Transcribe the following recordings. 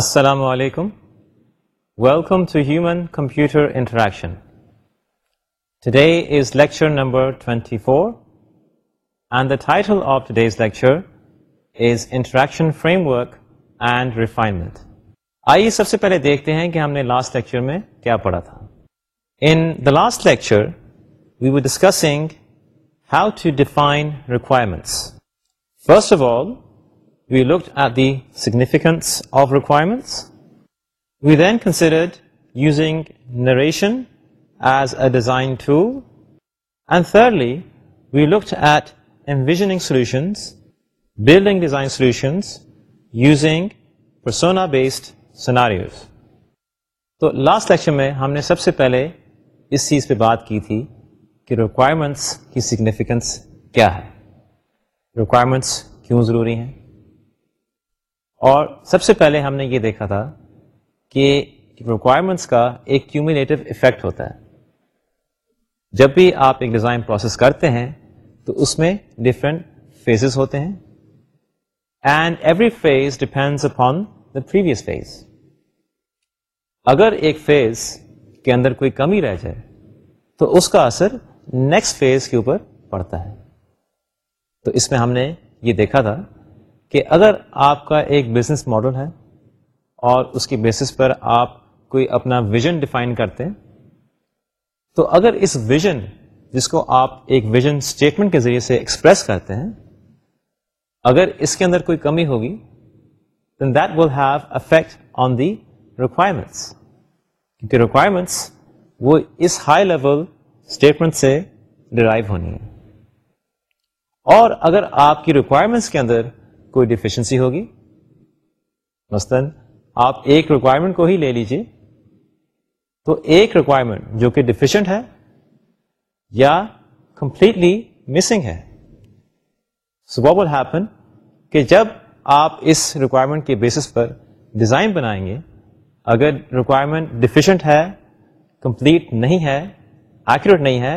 السلام علیکم welcome to human computer interaction today is lecture number 24 four and the title of today's lecture is interaction framework and refinement آئیے سب سے پہلے دیکھتے ہیں کہ ہم نے لاسٹ لیکچر میں کیا پڑھا تھا in the last lecture we discussing how to define requirements first of all we look at the significance of requirements we then considered using narration as a design tool and thirdly we looks at envisioning solutions building design solutions using persona based scenario تو last lecture میں ہم نے سب سے پہلے اس چیز پہ بات کی تھی کہ ریکوائرمنٹس کی سگنیفیکنس کیا ہے ریکوائرمنٹس کیوں ضروری ہیں اور سب سے پہلے ہم نے یہ دیکھا تھا کہ ریکوائرمنٹس کا ایک کیومولیٹو افیکٹ ہوتا ہے جب بھی آپ ایک ڈیزائن پروسیس کرتے ہیں تو اس میں ڈفرینٹ فیزز ہوتے ہیں and every phase depends upon the previous phase اگر ایک فیز کے اندر کوئی کمی رہ جائے تو اس کا اثر نیکسٹ فیز کے اوپر پڑتا ہے تو اس میں ہم نے یہ دیکھا تھا کہ اگر آپ کا ایک بزنس ماڈل ہے اور اس کی بیسس پر آپ کوئی اپنا ویژن ڈیفائن کرتے ہیں تو اگر اس ویژن جس کو آپ ایک ویژن اسٹیٹمنٹ کے ذریعے سے ایکسپریس کرتے ہیں اگر اس کے اندر کوئی کمی ہوگی then that will have effect on the requirements کیونکہ ریکوائرمنٹس وہ اس ہائی لیول اسٹیٹمنٹ سے ڈرائیو ہونی ہے اور اگر آپ کی ریکوائرمنٹس کے اندر کوئی ڈیفیشنسی ہوگی مثلاً آپ ایک ریکوائرمنٹ کو ہی لے لیجیے تو ایک ریکوائرمنٹ جو کہ ڈیفیشنٹ ہے یا کمپلیٹلی مسنگ ہے سو ہیپن کہ جب آپ اس ریکوائرمنٹ کے بیسس پر ڈیزائن بنائیں گے اگر ریکوائرمنٹ ڈیفیشنٹ ہے کمپلیٹ نہیں ہے ایکوریٹ نہیں ہے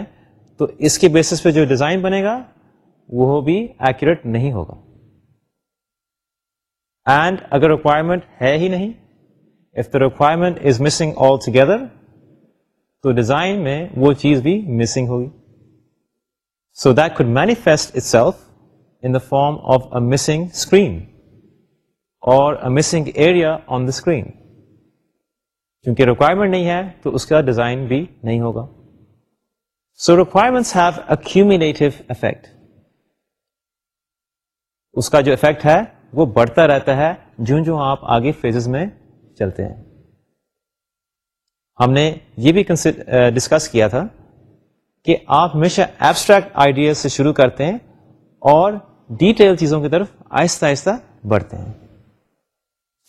تو اس کے بیسس پہ جو ڈیزائن بنے گا وہ بھی ایکوریٹ نہیں ہوگا اینڈ اگر ریکوائرمنٹ ہے ہی نہیں if the requirement is missing altogether تو ڈیزائن میں وہ چیز بھی مسنگ ہوگی so that code manifest itself in the form of a missing screen اور a missing area on the screen کیونکہ ریکوائرمنٹ نہیں ہے تو اس کا ڈیزائن بھی نہیں ہوگا so requirements have accumulated effect اس کا جو افیکٹ ہے وہ بڑھتا رہتا ہے جوں جوں آپ آگے فیزز میں چلتے ہیں ہم نے یہ بھی ڈسکس کیا تھا کہ آپ ہمیشہ ایبسٹریکٹ آئیڈیا سے شروع کرتے ہیں اور ڈیٹیل چیزوں کی طرف آہستہ آہستہ بڑھتے ہیں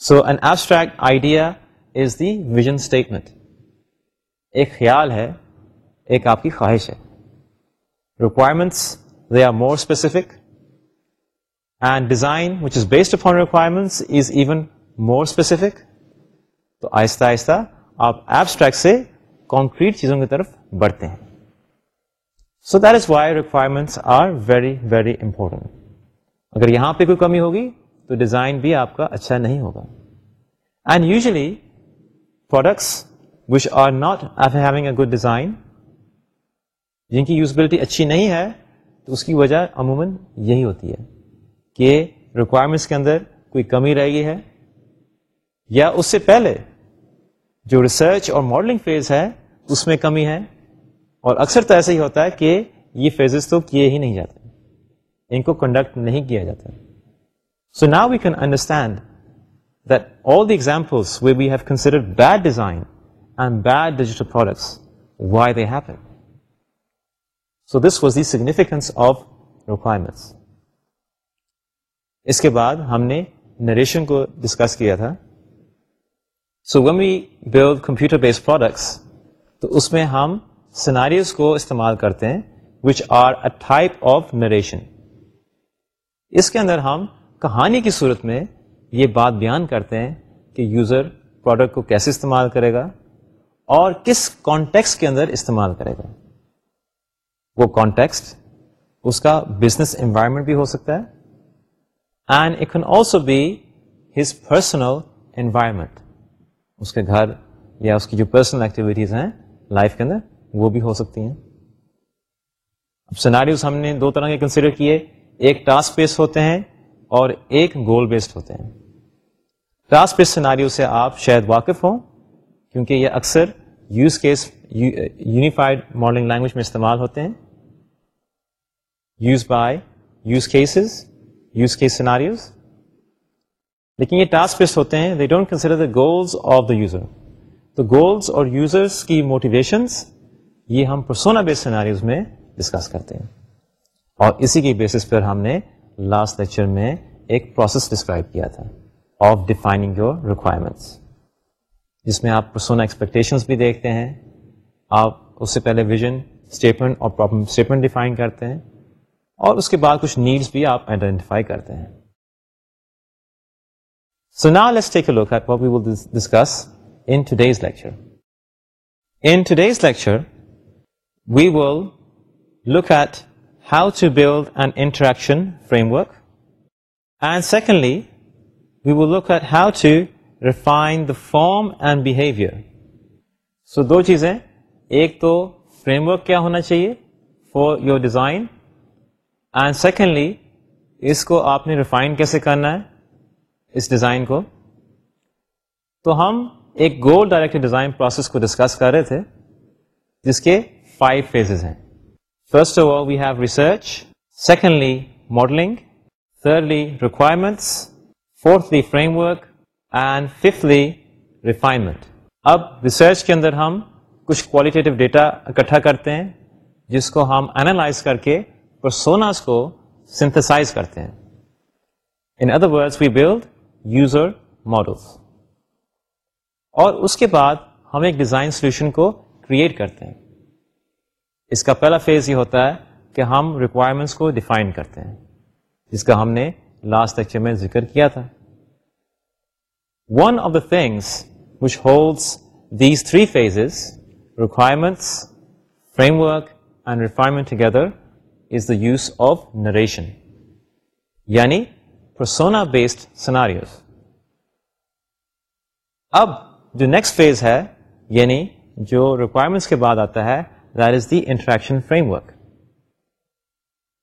so an abstract idea is the vision statement ایک خیال ہے ایک آپ کی خواہش ہے requirements they are more specific and design which is based requirements even more specific تو آہستہ آہستہ آپ ایپسٹریک سے کانکریٹ چیزوں کی طرف بڑھتے ہیں so that is why requirements are very very important اگر یہاں پہ کوئی کمی ہوگی تو ڈیزائن بھی آپ کا اچھا نہیں ہوگا and usually products which are not I a good design جن کی یوزبلٹی اچھی نہیں ہے تو اس کی وجہ عموماً یہی ہوتی ہے کہ ریکوائرمنٹس کے اندر کوئی کمی رہ گئی ہے یا اس سے پہلے جو ریسرچ اور ماڈلنگ فیز ہے اس میں کمی ہے اور اکثر تو ایسا ہی ہوتا ہے کہ یہ فیزز تو کیے ہی نہیں جاتے ان کو کنڈکٹ نہیں کیا جاتا so now we can understand that all the examples we we have exampled bad design and bad digital products why they happen so this was the significance of requirements اس کے بعد ہم نے نریشن کو discuss کیا تھا so we build computer based products تو اس میں ہم سیناریز کو استعمال کرتے ہیں which are a type of narration اس کے اندر ہم کہانی کی صورت میں یہ بات بیان کرتے ہیں کہ یوزر پروڈکٹ کو کیسے استعمال کرے گا اور کس کانٹیکس کے اندر استعمال کرے گا وہ کانٹیکسٹ اس کا بزنس انوائرمنٹ بھی ہو سکتا ہے and it can also be his personal environment اس کے گھر یا اس کی جو پرسنل ایکٹیویٹیز ہیں لائف کے اندر وہ بھی ہو سکتی ہیں اب سیناریوز ہم نے دو طرح کے کنسیڈر کیے ایک ٹاسک بیس ہوتے ہیں اور ایک گول بیسڈ ہوتے ہیں ٹاسک بیس سیناریو سے آپ شاید واقف ہوں کیونکہ یہ اکثر use case unified modelling language میں استعمال ہوتے ہیں use by use cases scenarios لیکن یہ ٹاسک ہوتے ہیں they don't consider the the goals of user تو گولز اور یوزرس کی موٹیویشنس یہ ہم پرسونا بیس سیناریوز میں ڈسکس کرتے ہیں اور اسی کی بیسس پر ہم نے لاسٹ لیکچر میں ایک پروسیس ڈسکرائب کیا تھا آف ڈیفائننگ یور ریکوائرمنٹس جس میں آپ پرسونا ایکسپیکٹیشنس بھی دیکھتے ہیں آپ اس سے پہلے ویژن اسٹیٹمنٹ اور پرابلم اسٹیٹمنٹ ڈیفائن کرتے ہیں اور اس کے بعد کچھ نیڈس بھی آپ آئیڈینٹیفائی کرتے ہیں سو نا take we will discuss in today's lecture in today's lecture we will look at how to build and interaction framework and secondly we will look at how to refine the form and behaviour so دو چیزیں ایک تو framework کیا ہونا چاہیے for your design and secondly اس کو آپ نے refine کیسے کرنا ہے اس ڈیزائن کو تو ہم ایک گول ڈائریکٹ ڈیزائن پروسیس کو ڈسکس کر رہے تھے جس کے فائیو فیزز ہیں first of all we have research secondly modeling thirdly requirements fourthly framework and fifthly refinement اب ریسرچ کے اندر ہم کچھ کوالٹیٹیو ڈیٹا اکٹھا کرتے ہیں جس کو ہم انالائز کر کے پرسوناز کو سنتھسائز کرتے ہیں in other words we build user model اور اس کے بعد ہم ایک ڈیزائن سولوشن کو کریٹ کرتے ہیں اس کا پہلا فیز یہ ہوتا ہے کہ ہم ریکوائرمنٹس کو ڈیفائن کرتے ہیں جس کا ہم نے لاسٹ لیکچر میں ذکر کیا تھا one of the things which holds these three phases requirements framework and refinement together the use of narration یعنی سونا بیسڈ سناریو اب جو نیکسٹ فیز ہے یعنی جو ریکوائرمنٹ کے بعد آتا ہے دن فریمر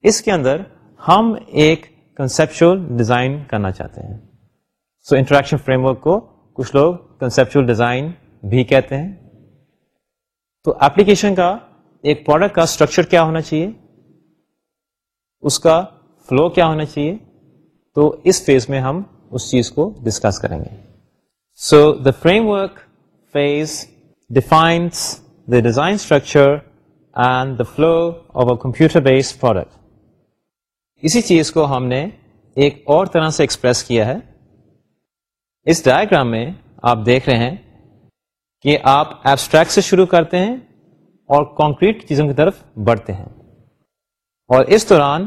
اس کے اندر ہم ایک کنسپچل ڈیزائن کرنا چاہتے ہیں سو انٹریکشن فریمرک کو کچھ لوگ کنسپچل ڈیزائن بھی کہتے ہیں تو ایپلیکیشن کا ایک پروڈکٹ کا اسٹرکچر کیا ہونا چاہیے اس کا فلو کیا ہونا چاہیے تو اس فیز میں ہم اس چیز کو ڈسکس کریں گے so the framework phase defines the design structure and the flow of a computer based product اسی چیز کو ہم نے ایک اور طرح سے ایکسپریس کیا ہے اس ڈائگرام میں آپ دیکھ رہے ہیں کہ آپ ایبسٹریکٹ سے شروع کرتے ہیں اور کانکریٹ چیزوں کی طرف بڑھتے ہیں اور اس دوران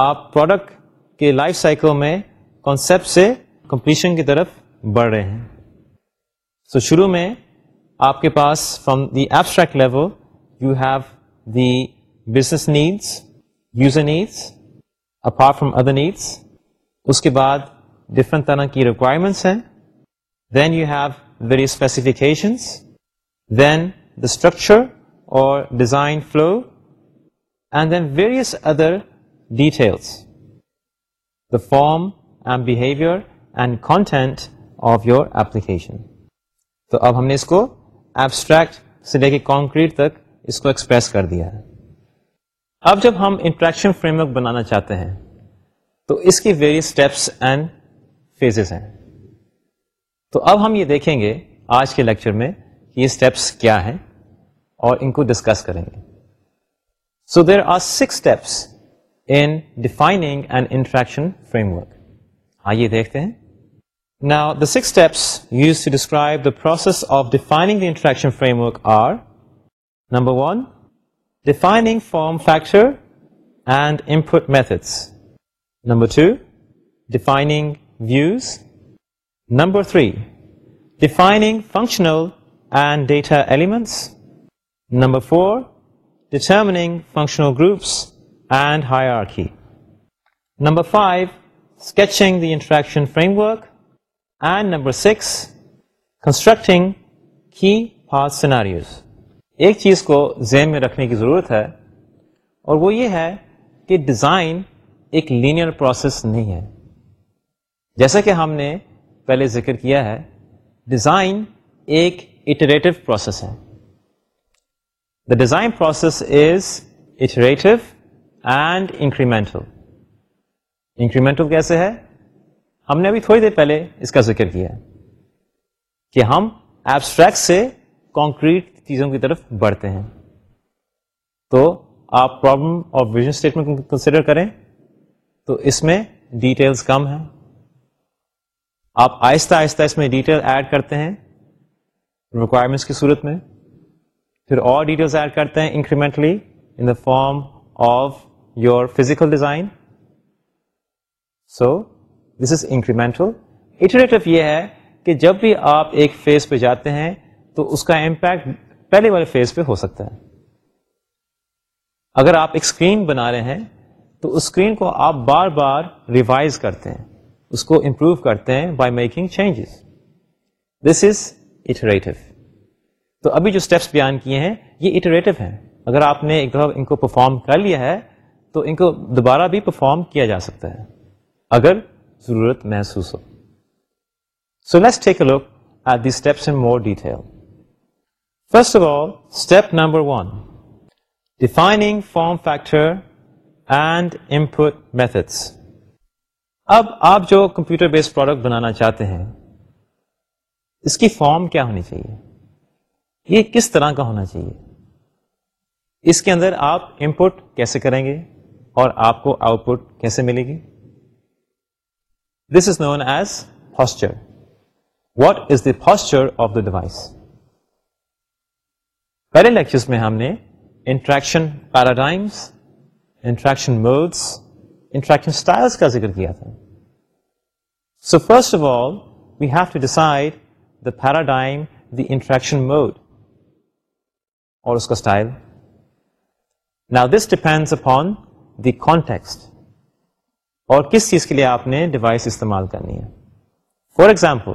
آپ پروڈکٹ کے لائف سائیکل میں کانسیپٹ سے کمپلیشن کی طرف بڑھ رہے ہیں سو so شروع میں آپ کے پاس from the abstract level you have the business needs user needs apart from other needs اس کے بعد ڈفرینٹ طرح کی ریکوائرمنٹس ہیں then you have very specifications then the structure اور design flow form behaviour and content of your application تو اب ہم نے اس کو ایبسٹریکٹ سے لے کے کانکریٹ تک اس کو ایکسپریس کر دیا ہے اب جب ہم انٹریکشن فریم ورک بنانا چاہتے ہیں تو اس کی ویریس اسٹیپس اینڈ فیزز ہیں تو اب ہم یہ دیکھیں گے آج کے لیکچر میں یہ اسٹیپس کیا ہیں اور ان کو ڈسکس کریں گے so there are six steps in defining and interaction framework آئیے دیکھتے ہیں نا the six use to describe the process of defining interaction framework are number one defining form factor and input methods number two defining views number three defining functional and data elements number four determining functional groups and hierarchy number five sketching the interaction framework and number six constructing ہی ہا scenario ایک چیز کو ذہن میں رکھنے کی ضرورت ہے اور وہ یہ ہے کہ ڈیزائن ایک لینئر پروسیس نہیں ہے جیسا کہ ہم نے پہلے ذکر کیا ہے ڈیزائن ایک اٹریٹو پروسیس ہے design process is iterative and incremental incremental کیسے ہے ہم نے ابھی تھوڑی دیر پہلے اس کا ذکر کیا کہ ہم ایبسٹریکٹ سے کانکریٹ چیزوں کی طرف بڑھتے ہیں تو آپ پرابلم اور ویژن اسٹیٹمنٹ کنسیڈر کریں تو اس میں ڈیٹیلس کم ہیں آپ آہستہ آہستہ اس میں ڈیٹیل ایڈ کرتے ہیں ریکوائرمنٹس کی صورت میں پھر اور ڈیٹیلس ایڈ کرتے ہیں incrementally in the form of your physical design so this is incremental iterative یہ ہے کہ جب بھی آپ ایک فیز پہ جاتے ہیں تو اس کا امپیکٹ پہلے والے فیز پہ ہو سکتا ہے اگر آپ ایک اسکرین بنا رہے ہیں تو اس اسکرین کو آپ بار بار ریوائز کرتے ہیں اس کو امپروو کرتے ہیں by making changes this is iterative تو ابھی جو اسٹیپس بیان کیے ہیں یہ اٹریٹو ہیں اگر آپ نے ایک ان کو پرفارم کر لیا ہے تو ان کو دوبارہ بھی پرفارم کیا جا سکتا ہے اگر ضرورت محسوس ہو so let's take a look at the steps in more detail first of all step number one defining form factor and methods اب آپ جو کمپیوٹر بیسڈ پروڈکٹ بنانا چاہتے ہیں اس کی فارم کیا ہونی چاہیے یہ کس طرح کا ہونا چاہیے اس کے اندر آپ انپوٹ کیسے کریں گے اور آپ کو آؤٹ پٹ کیسے ملے گی this is known as posture what is the posture of the device پہلے لیکچر میں ہم نے interaction paradigms interaction modes interaction styles کا ذکر کیا تھا so first of all we have to decide the paradigm the interaction mode اور اس کا اسٹائل نا this depends upon the context اور کس چیز کے لیے آپ نے ڈیوائس استعمال کرنی ہے for example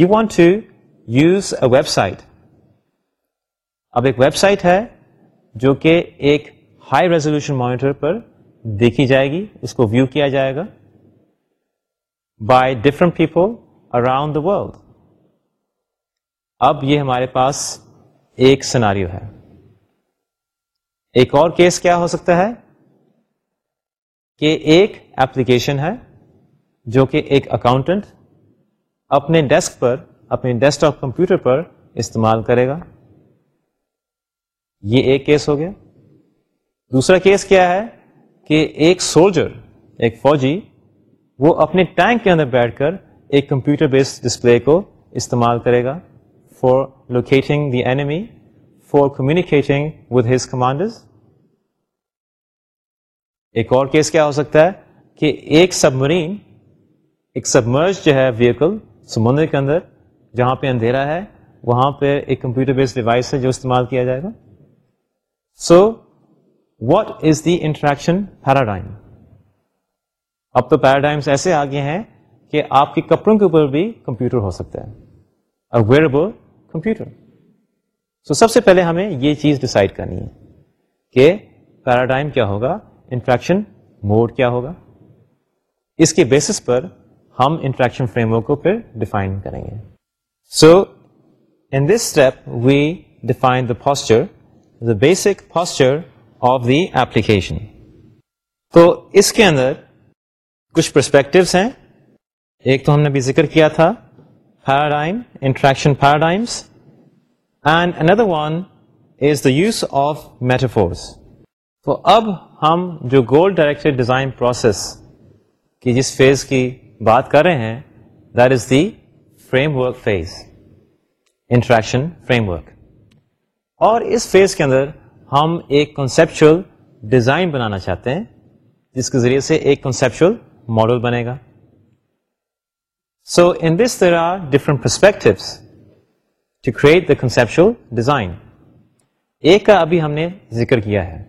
you want to use a website اب ایک ویب سائٹ ہے جو کہ ایک ہائی ریزولوشن مانیٹر پر دیکھی جائے گی اس کو ویو کیا جائے گا by different people around the world اب یہ ہمارے پاس ایک سناریو ہے ایک اور کیس کیا ہو سکتا ہے کہ ایک ایپلیکیشن ہے جو کہ ایک اکاؤنٹنٹ اپنے ڈیسک پر اپنے ڈیسک ٹاپ کمپیوٹر پر استعمال کرے گا یہ ایک کیس ہو گیا دوسرا کیس کیا ہے کہ ایک سولجر ایک فوجی وہ اپنے ٹینک کے اندر بیٹھ کر ایک کمپیوٹر بیس ڈسپلے کو استعمال کرے گا for locating the enemy for communicating with his command ایک اور کیس کیا ہو سکتا ہے کہ ایک سبمرین ایک سبمرج جو ہے ویکل سمندر کے اندر جہاں پہ اندھیرا ہے وہاں پہ ایک کمپیوٹر بیس ڈیوائس ہے جو استعمال کیا جائے گا so what is the interaction paradigm اب تو پیراڈائمس ایسے آگے ہیں کہ آپ کے کپڑوں کے اوپر بھی کمپیوٹر ہو سکتا ہے اویئربول کمپیوٹر سو سب سے پہلے ہمیں یہ چیز ڈسائڈ کرنی ہے کہ پیراڈائم کیا ہوگا انٹریکشن موڈ کیا ہوگا اس کے بیسس پر ہم انٹریکشن ورک کو پھر ڈیفائن کریں گے so in this step we define the basic posture of the application تو اس کے اندر کچھ پرسپیکٹوس ہیں ایک تو ہم نے بھی ذکر کیا تھا paradigm interaction paradigms and another one is the use of metaphors تو اب ہم جو گولڈ ڈائریکٹڈ ڈیزائن پروسیس کی جس فیز کی بات کر رہے ہیں that is the framework phase interaction framework اور اس فیز کے اندر ہم ایک کنسیپچل ڈیزائن بنانا چاہتے ہیں جس کے ذریعے سے ایک کنسیپچل ماڈل بنے گا So in this there are different perspectives to create the conceptual design. ایک کا ابھی ہم نے ذکر کیا ہے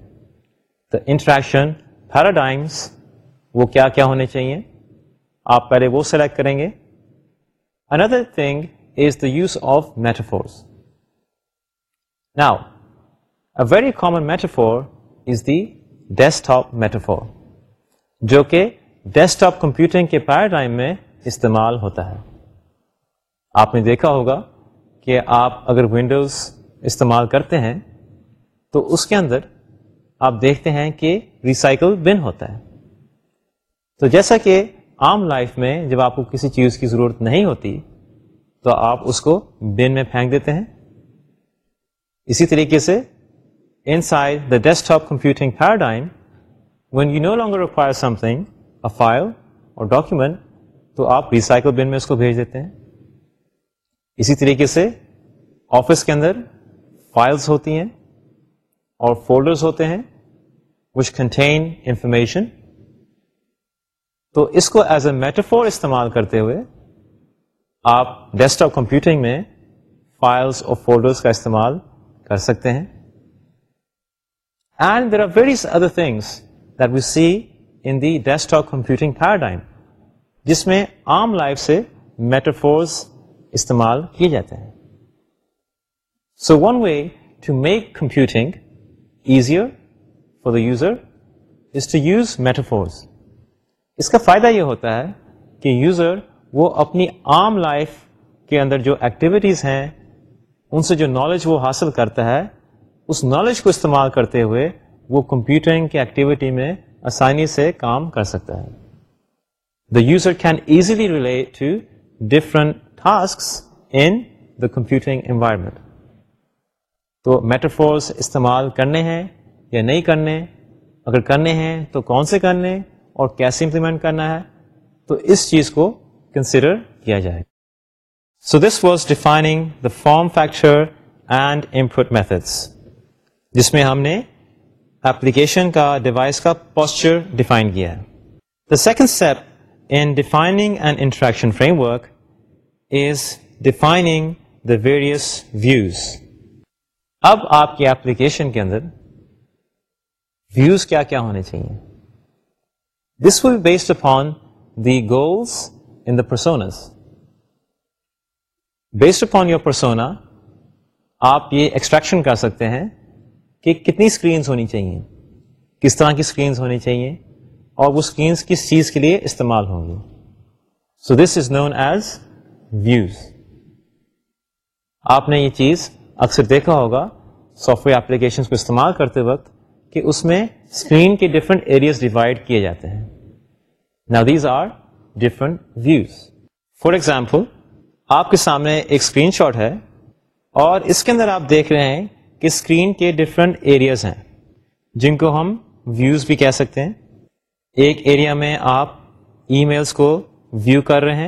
انٹریکشن پیراڈائمس وہ کیا کیا ہونے چاہیے آپ پہلے وہ سلیکٹ کریں گے another thing is the use of metaphors now a very common metaphor is the desktop metaphor جو کہ ڈیسک ٹاپ کمپیوٹنگ کے پیراڈائم میں استعمال ہوتا ہے آپ نے دیکھا ہوگا کہ آپ اگر ونڈوز استعمال کرتے ہیں تو اس کے اندر آپ دیکھتے ہیں کہ ریسائکل بن ہوتا ہے تو جیسا کہ عام لائف میں جب آپ کو کسی چیز کی ضرورت نہیں ہوتی تو آپ اس کو بن میں پھینک دیتے ہیں اسی طریقے سے inside the desktop computing paradigm when you no longer require something a file اور ڈاکیومنٹ تو آپ ریسائکل بن میں اس کو بھیج دیتے ہیں اسی طریقے سے آفس کے اندر فائلس ہوتی ہیں اور فولڈرس ہوتے ہیں وچ کنٹین انفارمیشن تو اس کو ایز اے میٹرفور استعمال کرتے ہوئے آپ ڈیسک آف کمپیوٹنگ میں فائلس اور فولڈرس کا استعمال کر سکتے ہیں and there are various other things that we see in the desk of computing جس میں عام لائف سے میٹافورس استعمال کیے جاتے ہیں so one way to make computing easier for the user is to use metaphors اس کا فائدہ یہ ہوتا ہے کہ یوزر وہ اپنی عام لائف کے اندر جو ایکٹیویٹیز ہیں ان سے جو نالج وہ حاصل کرتا ہے اس نالج کو استعمال کرتے ہوئے وہ کمپیوٹرنگ کی ایکٹیویٹی میں آسانی سے کام کر سکتا ہے user can easily relate to different task in the computing environment تو میٹافالس استعمال کرنے ہیں یا نہیں کرنے اگر کرنے ہیں تو کون سے کرنے اور کیسے امپلیمنٹ کرنا ہے تو اس چیز کو کنسیڈر کیا جائے so this was defining the form factor and input methods جس میں ہم نے اپلیکیشن کا ڈیوائس کا پوسچر ڈیفائن کیا ہے the second step in defining an interaction framework is defining the various views. اب آپ کی اپلیکیشن کے اندر views کیا کیا ہونے چاہیے This will be based upon the goals in the personas. Based upon your persona, آپ یہ ایکسٹریکشن کر سکتے ہیں کہ کتنی اسکرینس ہونی چاہیے کس طرح کی اسکرینس ہونی چاہیے اور وہ اسکرینس کس چیز کے لیے استعمال ہوں گی so this is known as views آپ نے یہ چیز اکثر دیکھا ہوگا سافٹ ویئر اپلیکیشن کو استعمال کرتے وقت کہ اس میں اسکرین کے ڈفرینٹ ایریاز ڈیوائڈ کیے جاتے ہیں نا these are different views for example آپ کے سامنے ایک اسکرین شاٹ ہے اور اس کے اندر آپ دیکھ رہے ہیں کہ اسکرین کے ڈفرینٹ ایریاز ہیں جن کو ہم ویوز بھی کہہ سکتے ہیں ایک ایریا میں آپ ای میلس کو ویو کر رہے ہیں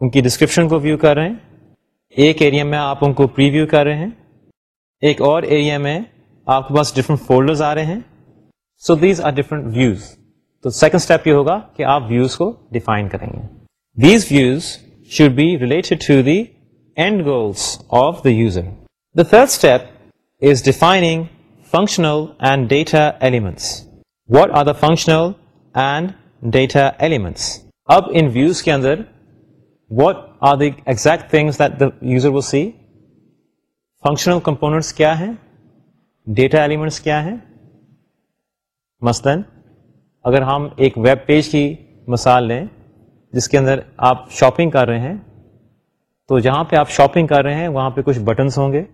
ان کی ڈسکرپشن کو ویو کر رہے ہیں ایک ایریا میں آپ ان کو پری ویو کر رہے ہیں ایک اور ایریا میں آپ کے پاس ڈفرنٹ فولڈرز آ رہے ہیں so these are different views تو سیکنڈ اسٹیپ یہ ہوگا کہ آپ ویوز کو ڈیفائن کریں گے these views should be and goals of the user third step is defining functional and data elements what are the functional and data elements اب ان ویوز کے اندر what are the exact things that the user will see functional components کیا ہیں data elements کیا ہیں مثلاً اگر ہم ایک ویب پیج کی مثال لیں جس کے اندر آپ شاپنگ کر رہے ہیں تو جہاں پہ آپ شاپنگ کر رہے ہیں وہاں پہ کچھ بٹنس ہوں گے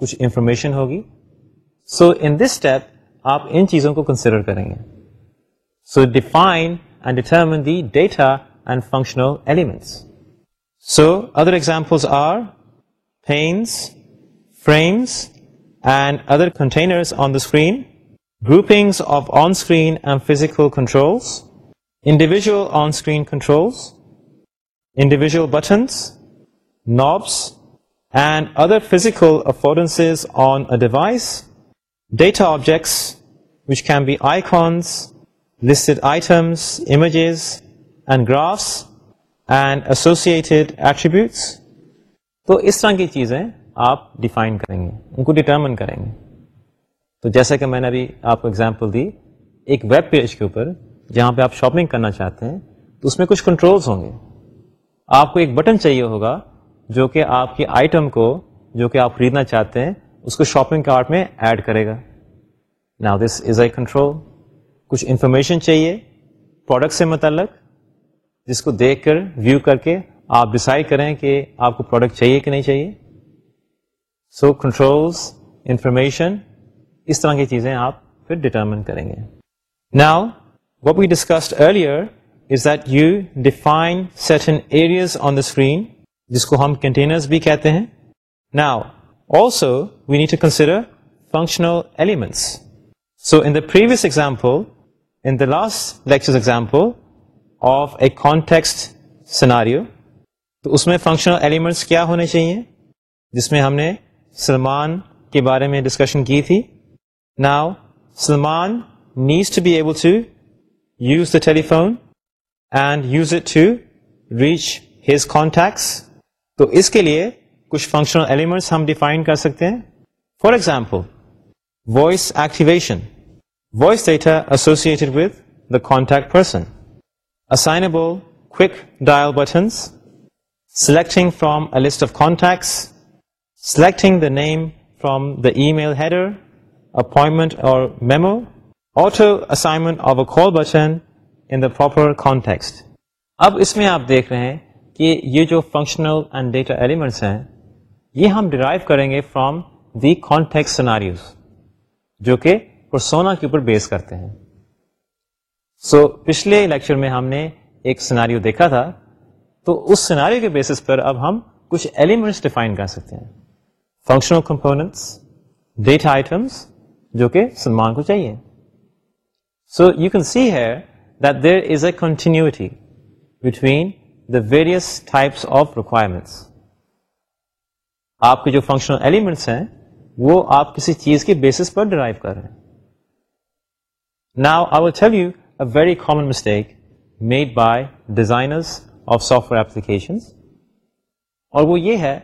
کچھ انفارمیشن ہوگی سو ان دس اسٹیپ آپ ان چیزوں کو کنسیڈر کریں گے So define and determine the data and functional elements. So other examples are panes, frames, and other containers on the screen, groupings of on-screen and physical controls, individual on-screen controls, individual buttons, knobs, and other physical affordances on a device, data objects, which can be icons, listed items images and graphs and associated attributes تو اس طرح کی چیزیں آپ define کریں گے ان کو determine کریں گے تو جیسا کہ میں نے ابھی آپ کو اگزامپل دی ایک ویب پیج کے اوپر جہاں پہ آپ شاپنگ کرنا چاہتے ہیں تو اس میں کچھ کنٹرولس ہوں گے آپ کو ایک بٹن چاہیے ہوگا جو کہ آپ کی آئٹم کو جو کہ آپ خریدنا چاہتے ہیں اس کو شاپنگ کارٹ میں ایڈ کرے گا نا دس از اے کنٹرول کچھ انفارمیشن چاہیے پروڈکٹ سے متعلق جس کو دیکھ کر ویو کر کے آپ ڈسائڈ کریں کہ آپ کو پروڈکٹ چاہیے کہ نہیں چاہیے سو کنٹرولس انفارمیشن اس طرح کی چیزیں آپ پھر ڈٹرمن کریں گے now what we discussed earlier is that you define certain areas on the screen جس کو ہم کنٹینرز بھی کہتے ہیں now also we need to consider functional elements so in the previous example last lecture example of a contacts scenario تو اس میں functional elements کیا ہونے چاہیے جس میں ہم نے سلمان کے بارے میں ڈسکشن کی تھی now Salman needs to be able to use the telephone and use it to reach his contacts تو اس کے لیے کچھ فنکشنل ایلیمنٹس ہم ڈیفائن کر سکتے ہیں for example voice activation the with the contact person selecting auto of of selecting email header the اور میمو اب اس میں آپ دیکھ رہے ہیں کہ یہ جو فنکشنل اینڈ ڈیٹا ایلیمنٹس ہیں یہ ہم ڈرائیو کریں گے فرام دی کانٹیکٹ سناریوز جو کہ پرسونا کے اوپر بیس کرتے ہیں سو so, پچھلے لیکچر میں ہم نے ایک سناریو دیکھا تھا تو اس سناریو کے بیسس پر اب ہم کچھ ایلیمنٹس ڈیفائن کر سکتے ہیں فنکشنل کمپوننٹس ڈیٹا آئٹمس جو کہ سلمان کو چاہیے so you can see that there is a continuity between the various types of requirements آپ کے جو فنکشنل ایلیمنٹس ہیں وہ آپ کسی چیز کے بیسس پر ڈرائیو کر رہے ہیں now I will have you a very common mistake made by designers of software application اور وہ یہ ہے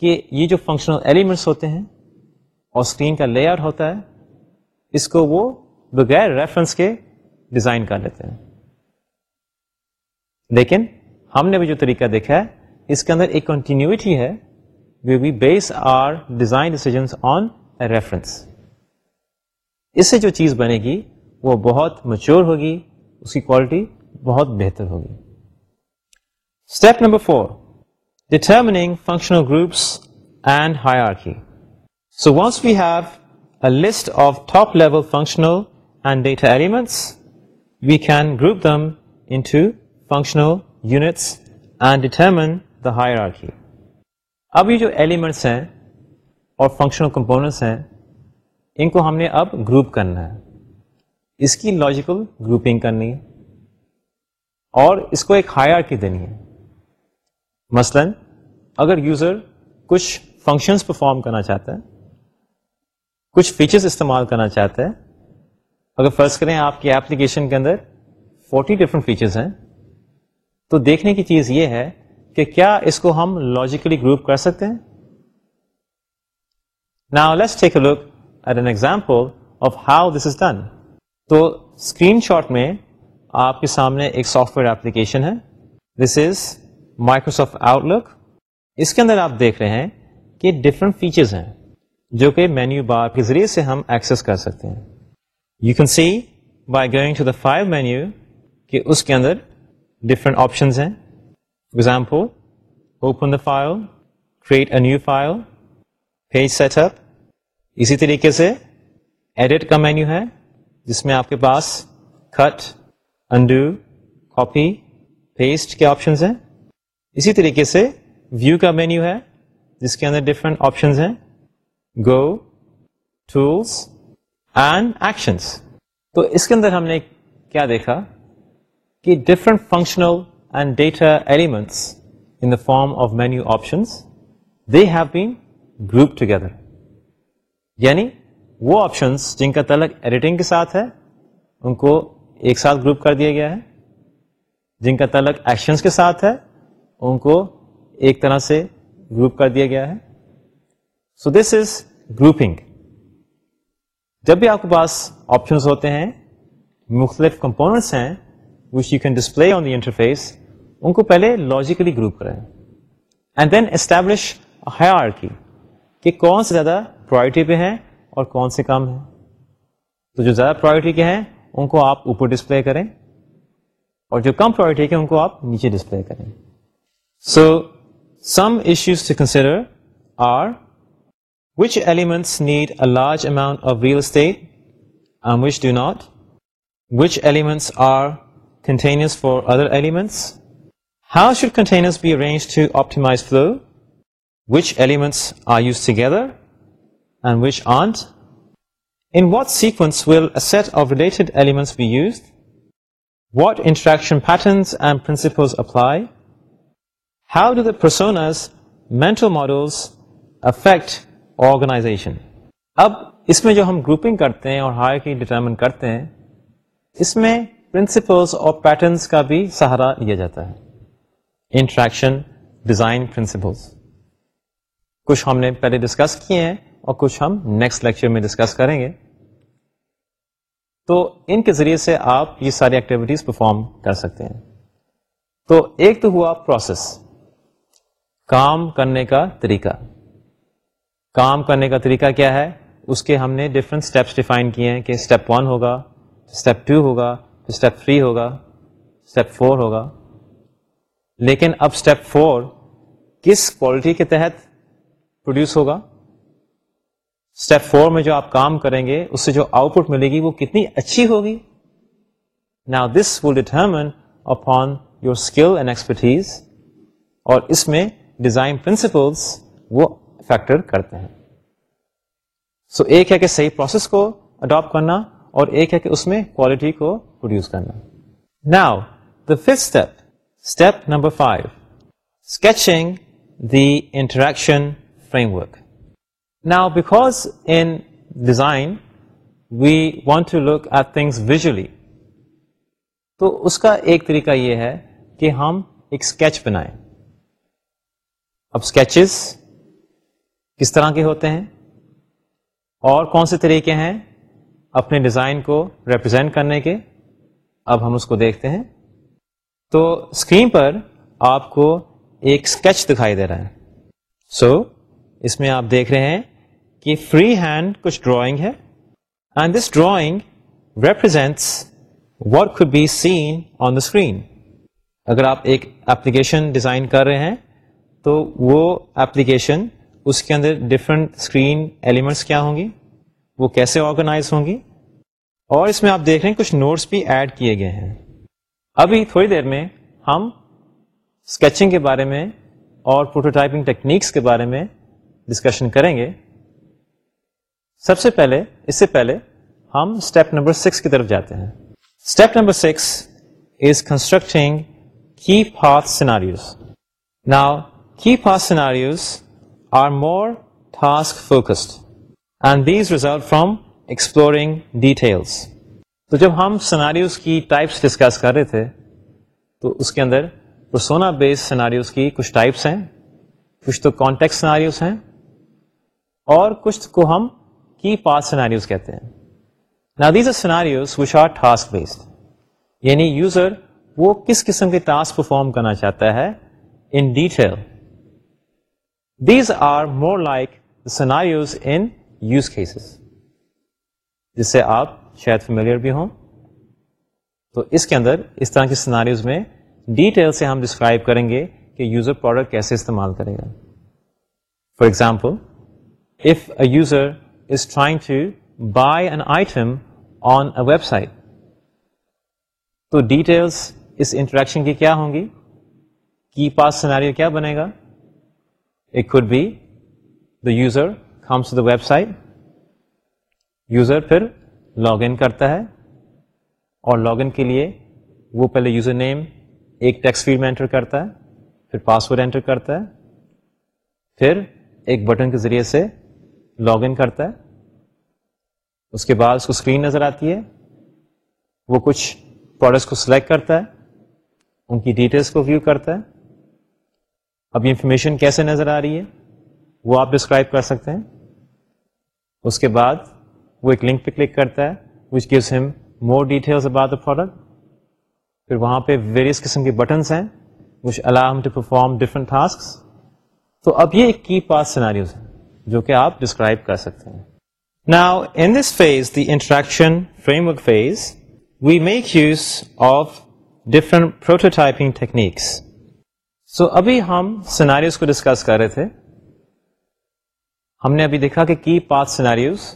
کہ یہ جو فنکشنل ایلیمنٹس ہوتے ہیں اور اسکرین کا لیئر ہوتا ہے اس کو وہ بغیر ریفرنس کے ڈیزائن کر لیتے ہیں لیکن ہم نے بھی جو طریقہ دیکھا ہے اس کے اندر ایک کنٹینیوٹی ہے we we base our design decisions decides reference اس سے جو چیز بنے گی وہ بہت مچور ہوگی اس کی کوالٹی بہت بہتر ہوگی step number four determining functional groups and high so once we have a list of top level functional and data elements we can group them into functional units and determine the higher اب یہ جو elements ہیں اور functional components ہیں ان کو ہم نے اب گروپ کرنا ہے اس کی لاجیکل گروپنگ کرنی ہے اور اس کو ایک ہائی آر کی دینی ہے مثلا اگر یوزر کچھ فنکشنز پرفارم کرنا چاہتا ہے کچھ فیچرز استعمال کرنا چاہتا ہے اگر فرض کریں آپ کی ایپلیکیشن کے اندر فورٹی ڈفرنٹ فیچرس ہیں تو دیکھنے کی چیز یہ ہے کہ کیا اس کو ہم لاجیکلی گروپ کر سکتے ہیں نا let's take a look at an example of how this is done تو اسکرین شاٹ میں آپ کے سامنے ایک سافٹ ویئر اپلیکیشن ہے this is Microsoft Outlook اس کے اندر آپ دیکھ رہے ہیں کہ ڈفرینٹ فیچرز ہیں جو کہ مینیو بار کے ذریعے سے ہم ایکسیس کر سکتے ہیں you can see by going to the file menu کہ اس کے اندر ڈفرنٹ آپشنز ہیں example open the file create a new file page set up اسی طریقے سے ایڈٹ کا مینیو ہے جس میں آپ کے پاس کٹ انڈو کاپی پیسٹ کے آپشنز ہیں اسی طریقے سے ویو کا مینیو ہے جس کے اندر ڈفرینٹ آپشنز ہیں گو ٹولس اینڈ ایکشنس تو اس کے اندر ہم نے کیا دیکھا کہ different functional and data elements in the form of menu options they have been group together یعنی وہ آپشنس جن کا تعلق ایڈیٹنگ کے ساتھ ہے ان کو ایک ساتھ گروپ کر دیا گیا ہے جن کا تعلق ایکشنس کے ساتھ ہے ان کو ایک طرح سے گروپ کر دیا گیا ہے سو دس از گروپنگ جب بھی آپ کے پاس آپشنس ہوتے ہیں مختلف کمپوننٹس ہیں which you can display on the interface ان کو پہلے لاجیکلی گروپ کریں and then establish high or کی کہ کون سے زیادہ پرائرٹی پہ ہیں اور کون سے کام ہیں تو جو زیادہ پرائرٹی کے ہیں ان کو آپ اوپر ڈسپلے کریں اور جو کم پرائرٹی کے ان کو آپ نیچے ڈسپلے کریں so some issues to consider are which elements need a large amount of real estate and which do not which elements are container for other elements how should containers be arrange to optimize flow which elements are use together اب اس میں جو ہم grouping کرتے ہیں اور hierarchy determine کرتے ہیں اس میں پرنسپلس اور پیٹرنس کا بھی سہارا لیا جاتا ہے انٹریکشن ڈیزائن پرنسپلس کچھ ہم نے پہلے ڈسکس کیے ہیں اور کچھ ہم نیکسٹ لیکچر میں ڈسکس کریں گے تو ان کے ذریعے سے آپ یہ ساری ایکٹیویٹیز پرفارم کر سکتے ہیں تو ایک تو ہوا پروسیس کام کرنے کا طریقہ کام کرنے کا طریقہ کیا ہے اس کے ہم نے ڈفرنٹ اسٹیپس ڈیفائن کیے ہیں کہ اسٹیپ ون ہوگا اسٹیپ ٹو ہوگا اسٹیپ تھری ہوگا اسٹیپ فور ہوگا لیکن اب اسٹیپ فور کس کوالٹی کے تحت پروڈیوس ہوگا اسٹیپ فور میں جو آپ کام کریں گے اس سے جو آؤٹ پٹ ملے گی وہ کتنی اچھی ہوگی نا this will determine upon your skill and expertise اور اس میں ڈیزائن پرنسپلس وہ فیکٹر کرتے ہیں سو so ایک ہے کہ صحیح پروسیس کو اڈاپٹ کرنا اور ایک ہے کہ اس میں کوالٹی کو پروڈیوس کرنا now the fifth step step number five sketching the interaction framework Now, because in design we want to look at things visually تو اس کا ایک طریقہ یہ ہے کہ ہم ایک اسکیچ بنائیں اب اسکیچز کس طرح کے ہوتے ہیں اور کون سے طریقے ہیں اپنے ڈیزائن کو ریپرزینٹ کرنے کے اب ہم اس کو دیکھتے ہیں تو اسکرین پر آپ کو ایک اسکیچ دکھائی دے رہا ہے سو so, اس میں آپ دیکھ رہے ہیں کہ فری ہینڈ کچھ ڈرائنگ ہے and this drawing represents work be seen on the screen اگر آپ ایک اپلیکیشن ڈیزائن کر رہے ہیں تو وہ ایپلیکیشن اس کے اندر ڈفرینٹ اسکرین ایلیمنٹس کیا ہوں گی وہ کیسے آرگنائز ہوں گی اور اس میں آپ دیکھ رہے ہیں کچھ نوٹس بھی ایڈ کیے گئے ہیں ابھی تھوڑی دیر میں ہم اسکیچنگ کے بارے میں اور پروٹوٹائپنگ ٹائپنگ ٹیکنیکس کے بارے میں ڈسکشن کریں گے سب سے پہلے اس سے پہلے ہم اسٹیپ نمبر سکس کی طرف جاتے ہیں step number six is constructing key key scenarios scenarios now are more task focused and these result from exploring details تو جب ہم سیناریوز کی ٹائپس ڈسکس کر رہے تھے تو اس کے اندر پرسونا بیس سیناریوز کی کچھ ٹائپس ہیں کچھ تو کانٹیکٹ سیناریوز ہیں اور کچھ کو ہم کی پانچ سیناریوز کہتے ہیں نا these are scenarios which are task based یعنی یوزر وہ کس قسم کے ٹاسک پرفارم کرنا چاہتا ہے in detail these are more like scenarios in use cases جس سے آپ شاید فیملیئر بھی ہوں تو اس کے اندر اس طرح کے سیناریوز میں ڈیٹیل سے ہم ڈسکرائب کریں گے کہ یوزر پروڈکٹ کیسے استعمال کرے گا for example if a user trying to buy item on a website تو ڈیٹیلس اس انٹریکشن کی کیا ہوں گی کی پاس سناریو کیا بنے گا سینار یوزر ویب سائٹ یوزر پھر لاگ ان کرتا ہے اور لاگ ان کے لیے وہ پہلے یوزر نیم ایک ٹیکس فیلڈ میں انٹر کرتا ہے پھر پاسورڈ انٹر کرتا ہے پھر ایک بٹن کے ذریعے سے لاگ ان کرتا ہے اس کے بعد اس کو اسکرین نظر آتی ہے وہ کچھ پروڈکٹس کو سلیکٹ کرتا ہے ان کی ڈیٹیلس کو ویو کرتا ہے اب یہ انفارمیشن کیسے نظر آ رہی ہے وہ آپ ڈسکرائب کر سکتے ہیں اس کے بعد وہ ایک لنک پہ کلک کرتا ہے which gives him more about the product پھر وہاں پہ ویریس قسم کے بٹنس ہیں which to perform different task تو اب یہ ایک کی پاس سیناریوز ہیں جو کہ آپ ڈسکرائب کر سکتے ہیں now in this phase the interaction framework phase we make use of different prototyping techniques so ابھی ہم سیناریوز کو ڈسکس کر رہے تھے ہم نے ابھی دیکھا کہ key scenarios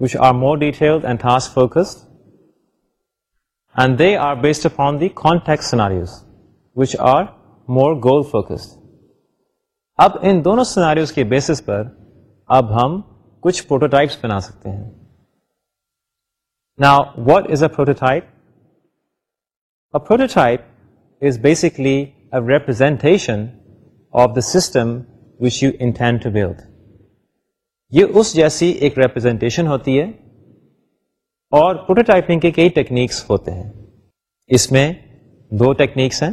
which are more detail and task focused and they are based upon the context scenarios which are more goal focused اب ان دونوں سیناریوز کے بیسس پر اب ہم کچھ پروٹوٹائپس بنا سکتے ہیں نا what is a prototype a prototype is basically a representation of the system which you to build یہ اس جیسی ایک ریپرزینٹیشن ہوتی ہے اور پروٹوٹائپنگ کے کئی ٹیکنیکس ہوتے ہیں اس میں دو ٹیکنیکس ہیں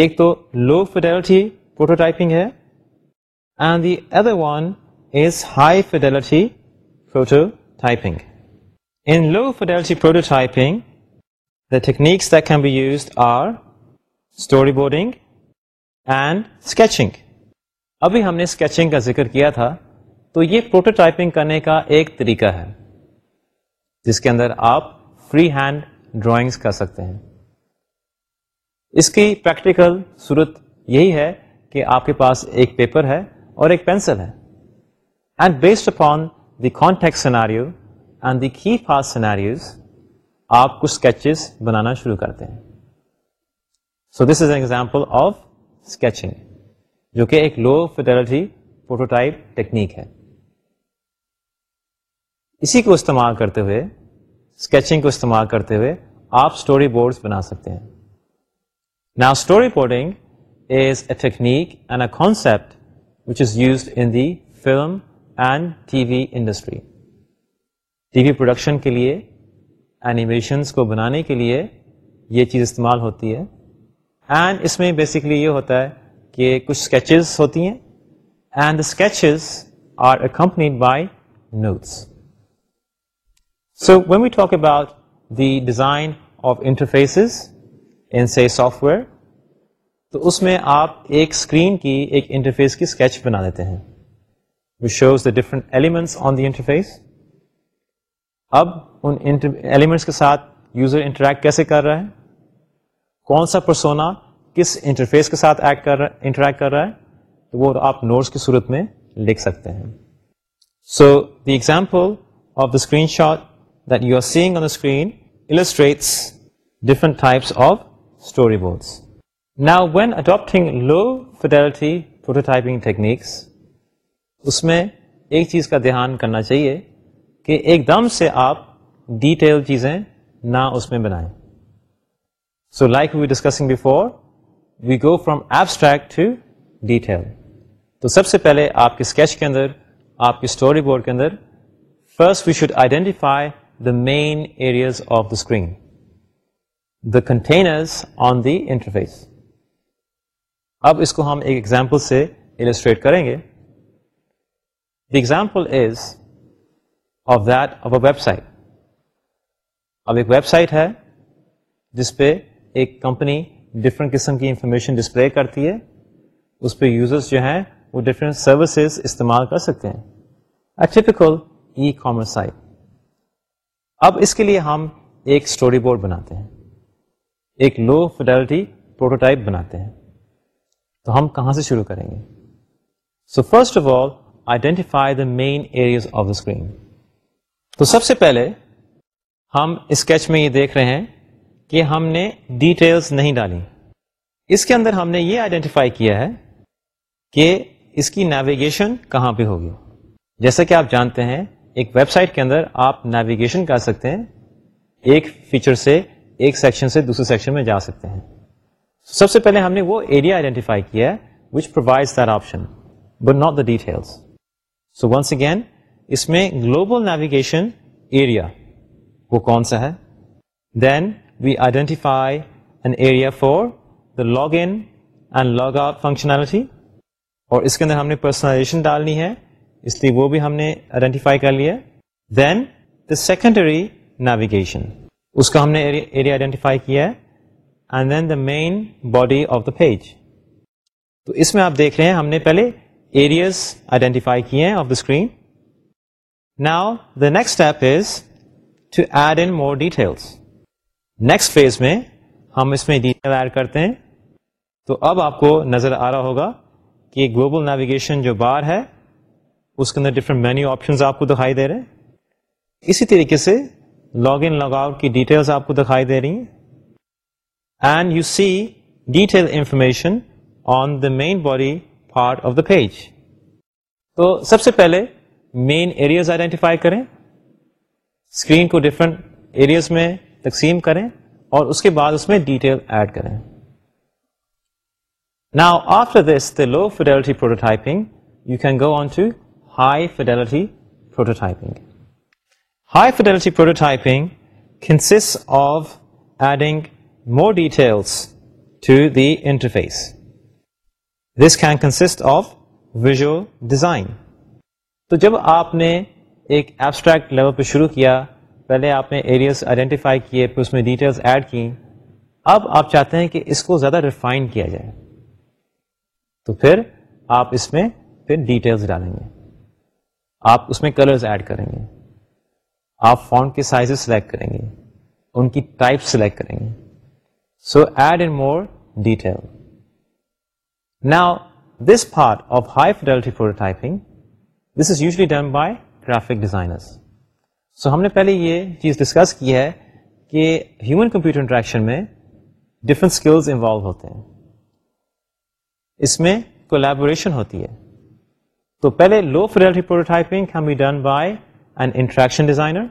ایک تو لو فیڈیلٹی پروٹوٹائپنگ ہے and the other one is high fidelity prototyping. In low fidelity prototyping, the techniques that can be used are storyboarding and sketching. ابھی ہم نے sketching کا ذکر کیا تھا تو یہ prototyping کرنے کا ایک طریقہ ہے جس کے اندر آپ فری ہینڈ ڈرائنگس کر سکتے ہیں اس کی پریکٹیکل صورت یہی ہے کہ آپ کے پاس ایک پیپر ہے اور ایک پینسل ہے اینڈ بیسڈ اپون دی کچھ سیناریز بنانا شروع کرتے ہیں so this is a example آفنگ جو کہ ایک لو فل فوٹوٹائپ ٹیکنیک ہے اسی کو استعمال کرتے ہوئے اسکیچنگ کو استعمال کرتے ہوئے آپ اسٹوری بورڈس بنا سکتے ہیں نا storyboarding is a technique and a concept which is used in the film and T V industry T V production کے لیے اینیمیشنس کو بنانے کے لیے یہ چیز استعمال ہوتی ہے اینڈ اس میں بیسکلی یہ ہوتا ہے کہ کچھ اسکیچز ہوتی ہیں and sketches are accompanied by notes so when we talk about the design of interfaces ان سے سافٹ ویئر تو اس میں آپ ایک اسکرین کی ایک انٹرفیس کی اسکیچ بنا دیتے ہیں different elements on the interface اب ان ایلیمنٹس کے ساتھ یوزر انٹریکٹ کیسے کر رہا ہے کون سا پرسونا کس انٹرفیس کے ساتھ انٹریکٹ کر رہا ہے تو وہ آپ نوٹس کی صورت میں لکھ سکتے ہیں so the example of the screenshot that you are seeing سیگ آنکرینس different types of storyboards now when adapting low fidelity prototyping techniques اس میں ایک چیز کا دھیان کرنا چاہیے کہ ایک دم سے آپ ڈیٹیل چیزیں نہ اس میں بنائیں so like we discussing before we go from abstract to detail تو سب سے پہلے آپ کے اسکیچ کے اندر آپ کے اسٹوری بورڈ کے اندر first we should identify the main areas of the screen the containers on the interface اب اس کو ہم ایک ایگزامپل سے السٹریٹ کریں گے example is of the a website اب ایک ویب سائٹ ہے جس پہ ایک کمپنی ڈفرنٹ قسم کی انفارمیشن ڈسپلے کرتی ہے اس پہ یوزرس جو ہیں وہ ڈفرینٹ سروسز استعمال کر سکتے ہیں ای کامرس سائٹ اب اس کے لیے ہم ایک اسٹوری بورڈ بناتے ہیں ایک لو فٹ پروٹوٹائپ بناتے ہیں تو ہم کہاں سے شروع کریں گے so first of all identify the main of the screen تو سب سے پہلے ہم اسکیچ میں یہ دیکھ رہے ہیں کہ ہم نے ڈیٹیلس نہیں ڈالی اس کے اندر ہم نے یہ آئیڈینٹیفائی کیا ہے کہ اس کی نیویگیشن کہاں پہ ہوگی جیسا کہ آپ جانتے ہیں ایک ویب سائٹ کے اندر آپ نیویگیشن کر سکتے ہیں ایک فیچر سے ایک سیکشن سے دوسرے سیکشن میں جا سکتے ہیں سب سے پہلے ہم نے وہ ایریا آئیڈینٹیفائی کیا ہے which provide their option but not the details so once again اس میں گلوبل نیویگیشن ایریا وہ کون سا ہے then we identify an area for the log in and log out functionality اور اس کے اندر ہم نے پرسنلائزیشن ڈالنی ہے اس لیے وہ بھی ہم نے آئیڈینٹیفائی کر لیا دین دا سیکنڈری نیویگیشن اس کا ہم نے ایریا آئیڈینٹیفائی کیا ہے and then the main body of the page تو اس میں آپ دیکھ رہے ہیں ہم نے پہلے ایریاز آئیڈینٹیفائی کیے ہیں of the screen now the next app is to add in more details next phase میں ہم اس میں ڈیٹیل ایڈ کرتے ہیں تو اب آپ کو نظر آ رہا ہوگا کہ گلوبل نیویگیشن جو بار ہے اس کے اندر ڈفرنٹ مینیو آپشنز آپ کو دکھائی دے رہے ہیں اسی طریقے سے لاگ ان لاگ آؤٹ کی ڈیٹیلس آپ کو دکھائی دے رہی ہیں and you see detail information on the main body part of the page تو سب سے پہلے مین ایریاز آئیڈینٹیفائی کریں اسکرین کو ڈفرینٹ ایریاز میں تقسیم کریں اور اس کے بعد اس میں ڈیٹیل ایڈ کریں نا after this the low fidelity prototyping you can go on to high fidelity prototyping high fidelity prototyping consist of adding more details to the interface consist of design تو جب آپ نے ایک ایبسٹریکٹ لیول پہ شروع کیا پہلے آپ نے ایریاز آئیڈینٹیفائی کیے پھر اس میں ڈیٹیلس ایڈ کی اب آپ چاہتے ہیں کہ اس کو زیادہ ریفائن کیا جائے تو پھر آپ اس میں پھر ڈیٹیلس ڈالیں گے آپ اس میں کلرز ایڈ کریں گے آپ فون کے سائز سلیکٹ کریں گے ان کی ٹائپ سلیکٹ کریں گے so add in more detail now this part of high fidelity prototyping this is usually done by graphic designer so ہم نے پہلے یہ چیز ڈسکس کی ہے کہ ہیومن کمپیوٹر انٹریکشن میں ڈفرینٹ اسکلز انوالو ہوتے ہیں اس میں کولیبوریشن ہوتی ہے تو پہلے low fidelity prototyping by an interaction designer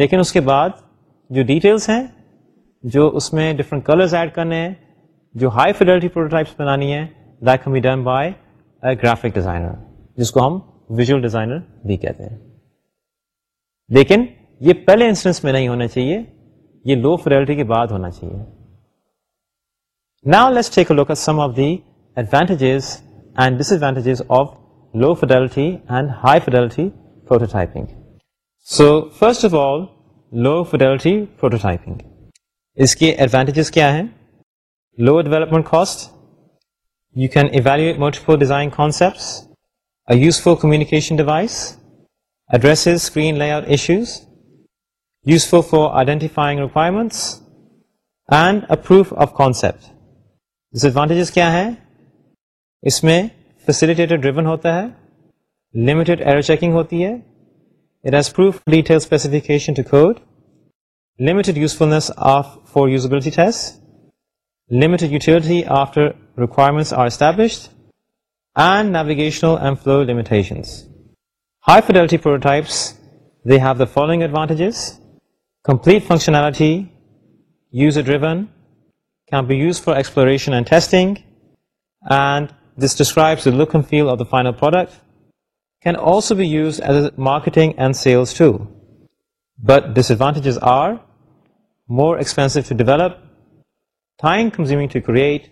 لیکن اس کے بعد جو ڈیٹیلس ہیں جو اس میں ڈفرنٹ کلرس ایڈ کرنے ہیں جو ہائی بنانی ہیں دیٹ بنانی ہے done by a graphic designer جس کو ہم ویژول ڈیزائنر بھی کہتے ہیں لیکن یہ پہلے انسٹنس میں نہیں ہونا چاہیے یہ لو فیڈلٹی کے بعد ہونا چاہیے now take look some of the advantages and disadvantages of low fidelity and high fidelity prototyping so first of all low fidelity prototyping اس کے ایڈوانٹیجز کیا ہیں lower development cost, you can evaluate multiple design concepts, a useful communication device, addresses screen layout issues, useful for identifying requirements, and a proof of concept. Disadvantages kya hai? اس میں facilitator driven ہوتا ہے limited error checking ہوتی ہے it has poor detail specification to code limited usefulness of for usability test limited utility after requirements are established, and navigational and flow limitations. High fidelity prototypes, they have the following advantages: complete functionality, user-driven, can be used for exploration and testing, and this describes the look and feel of the final product, can also be used as a marketing and sales tool. But disadvantages are more expensive to develop time consuming to create,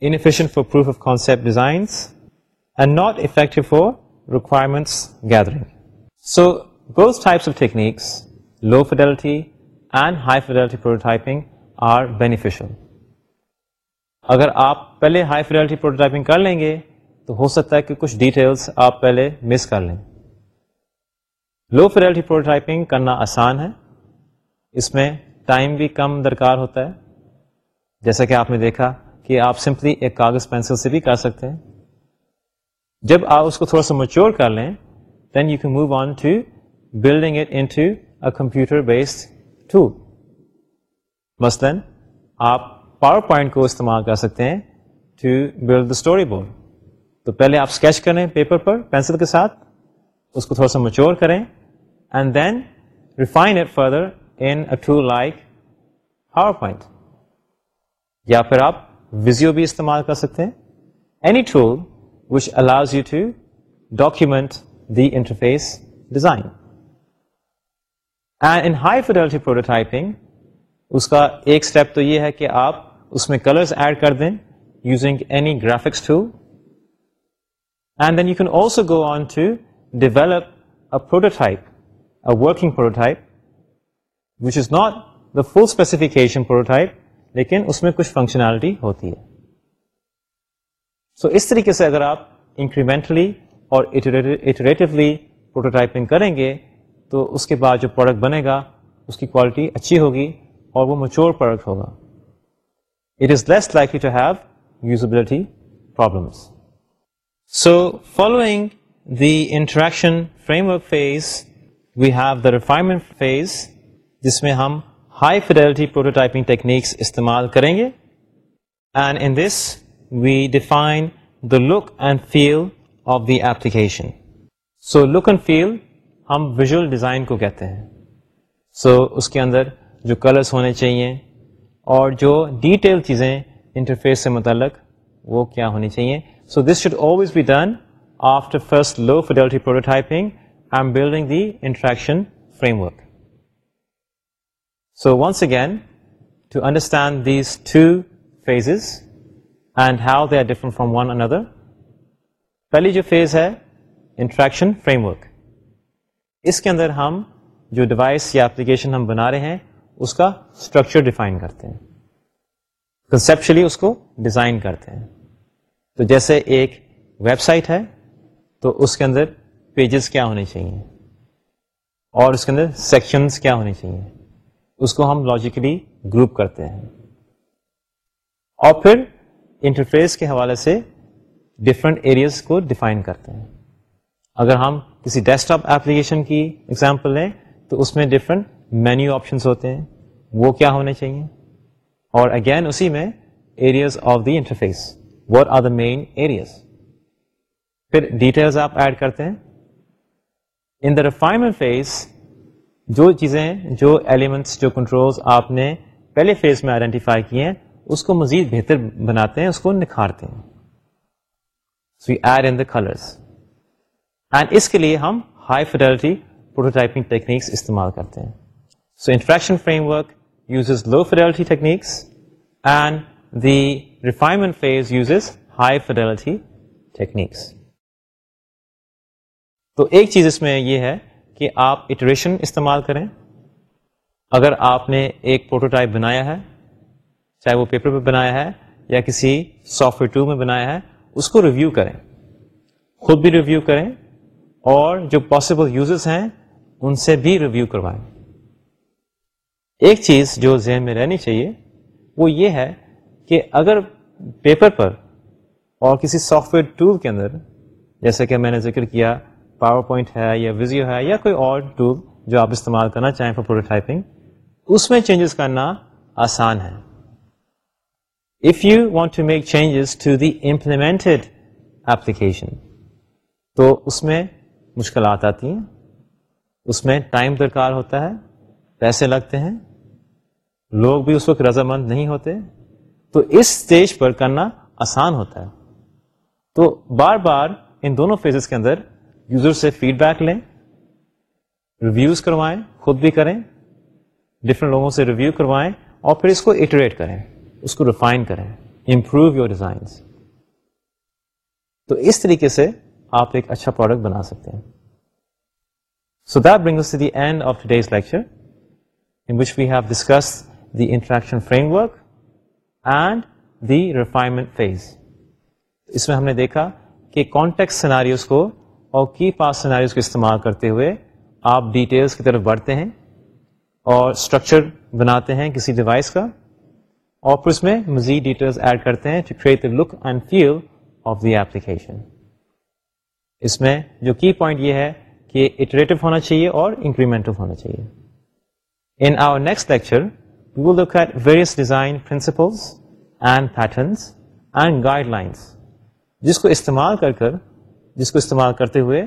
inefficient for proof of concept designs, and not effective for requirements gathering. So both types of techniques, low fidelity and high fidelity prototyping, are beneficial. اگر آپ پہلے high fidelity prototyping کر لیں گے تو ہو سکتا ہے کہ کچھ ڈیٹیلس آپ پہلے مس کر لیں لو فیڈلٹی پروٹوٹائپنگ کرنا آسان ہے اس میں ٹائم بھی کم درکار ہوتا ہے جیسا کہ آپ نے دیکھا کہ آپ سمپلی ایک کاغذ پینسل سے بھی کر سکتے ہیں جب آپ اس کو تھوڑا سا مچور کر لیں then you can move on to building it into a computer based to مثلاً آپ پاور پوائنٹ کو استعمال کر سکتے ہیں to build the storyboard تو پہلے آپ اسکیچ کریں پیپر پر پینسل کے ساتھ اس کو تھوڑا سا مچور کریں and then refine it further into like PowerPoint یا پھر آپ ویزیو بھی استعمال کر سکتے ہیں any tool which allows you to document the interface design and in high fidelity prototyping اس کا ایک اسٹیپ تو یہ ہے کہ آپ اس میں کلرز ایڈ کر دیں using any graphics tool and then you can also go on to develop a prototype a working prototype which is not the full specification prototype لیکن اس میں کچھ فنکشنالٹی ہوتی ہے سو so اس طریقے سے اگر آپ انکریمنٹلی اور اٹریٹولی پروٹوٹائپنگ کریں گے تو اس کے بعد جو پروڈکٹ بنے گا اس کی کوالٹی اچھی ہوگی اور وہ میچور پروڈکٹ ہوگا it is less like to have usability problems so following the interaction framework phase we have the refinement phase جس میں ہم ہائی فیڈیلٹی پروٹوٹائپنگ ٹیکنیکس استعمال کریں گے and in this we define the look and feel of the application so look and feel ہم visual design کو کہتے ہیں سو so, اس کے اندر جو کلرس ہونے چاہیے اور جو ڈیٹیل چیزیں انٹرفیس سے متعلق وہ کیا ہونی چاہیے so this should always be done after first low fidelity prototyping I am building the interaction framework so once again to understand these two phases and how they are different from one اندر پہلی جو phase ہے interaction framework اس کے اندر ہم جو device یا application ہم بنا رہے ہیں اس کا اسٹرکچر ڈیفائن کرتے ہیں کنسپشلی اس کو ڈیزائن کرتے ہیں تو جیسے ایک ویب سائٹ ہے تو اس کے اندر پیجز کیا ہونے چاہیے اور اس کے اندر سیکشنز کیا ہونے چاہیے اس کو ہم لاجیکلی گروپ کرتے ہیں اور پھر انٹرفیس کے حوالے سے ڈفرنٹ کو ڈیفائن کرتے ہیں اگر ہم کسی ڈیسک ٹاپ ایپلیکیشن کی ایگزامپل لیں تو اس میں ڈفرنٹ مینیو آپشنس ہوتے ہیں وہ کیا ہونے چاہیے اور اگین اسی میں areas of the interface what are the main areas پھر ڈیٹیلز آپ ایڈ کرتے ہیں ان دا ریفائنمنٹ فیس جو چیزیں جو ایلیمنٹس جو کنٹرولز آپ نے پہلے فیز میں آئیڈینٹیفائی کیے ہیں اس کو مزید بہتر بناتے ہیں اس کو نکھارتے ہیں so add in the colours and اس کے لیے ہم ہائی فیڈلٹی پروٹوٹائپنگ ٹیکنیکس استعمال کرتے ہیں so interaction framework uses low fidelity techniques and the refinement phase uses high fidelity techniques تو ایک چیز اس میں یہ ہے کہ آپ اٹریشن استعمال کریں اگر آپ نے ایک پروٹو ٹائپ بنایا ہے چاہے وہ پیپر پہ بنایا ہے یا کسی سافٹ ویئر ٹو میں بنایا ہے اس کو ریویو کریں خود بھی ریویو کریں اور جو پاسبل یوزز ہیں ان سے بھی ریویو کروائیں ایک چیز جو ذہن میں رہنی چاہیے وہ یہ ہے کہ اگر پیپر پر اور کسی سافٹ ویئر ٹول کے اندر جیسا کہ میں نے ذکر کیا پاور پوائنٹ ہے یا ویزیو ہے یا کوئی اور ٹول جو آپ استعمال کرنا چاہیں فارپوٹو ٹائپنگ اس میں چینجز کرنا آسان ہے if you want to make changes to the implemented application تو اس میں مشکلات آتی ہیں اس میں ٹائم درکار ہوتا ہے پیسے لگتے ہیں لوگ بھی اس وقت رضامند نہیں ہوتے تو اس اسٹیج پر کرنا آسان ہوتا ہے تو بار بار ان دونوں فیزز کے اندر یوزر سے فیڈ بیک لیں ریویوز کروائیں خود بھی کریں ڈفرنٹ لوگوں سے ریویو کروائیں اور پھر اس کو اٹریٹ کریں اس کو ریفائن کریں امپروو یور ڈیزائن تو اس طریقے سے آپ ایک اچھا پروڈکٹ بنا سکتے ہیں so that brings which we have discuss the interaction framework and the refinement phase اس میں ہم نے دیکھا کہ کانٹیکٹ سیناریوز کو اور کی پاس سیناریوز کو استعمال کرتے ہوئے آپ ڈیٹیلس کی طرف بڑھتے ہیں اور اسٹرکچر بناتے ہیں کسی ڈیوائس کا اور پھر اس میں مزید ڈیٹیلس ایڈ کرتے ہیں to create the look and feel of the application اس میں جو کی پوائنٹ یہ ہے کہ اٹریٹو ہونا چاہیے اور انکریمنٹو ہونا چاہیے in our next lecture we will look at various design principles and patterns and guidelines جس کو استعمال کر کر جس کو استعمال کرتے ہوئے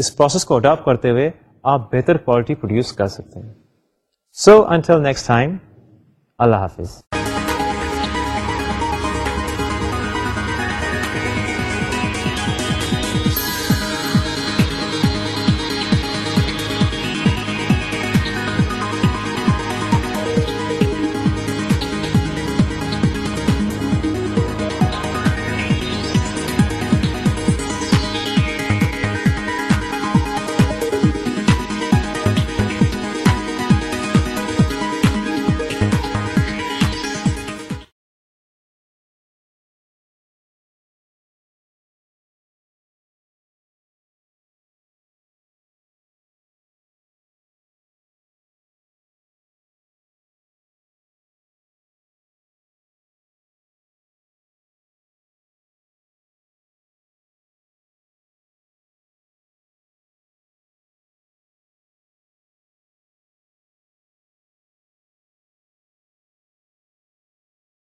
اس پروسیس کو اڈاپٹ کرتے ہوئے آپ بہتر کوالٹی پروڈیوس کر سکتے ہیں سو انٹل نیکسٹ ٹائم اللہ حافظ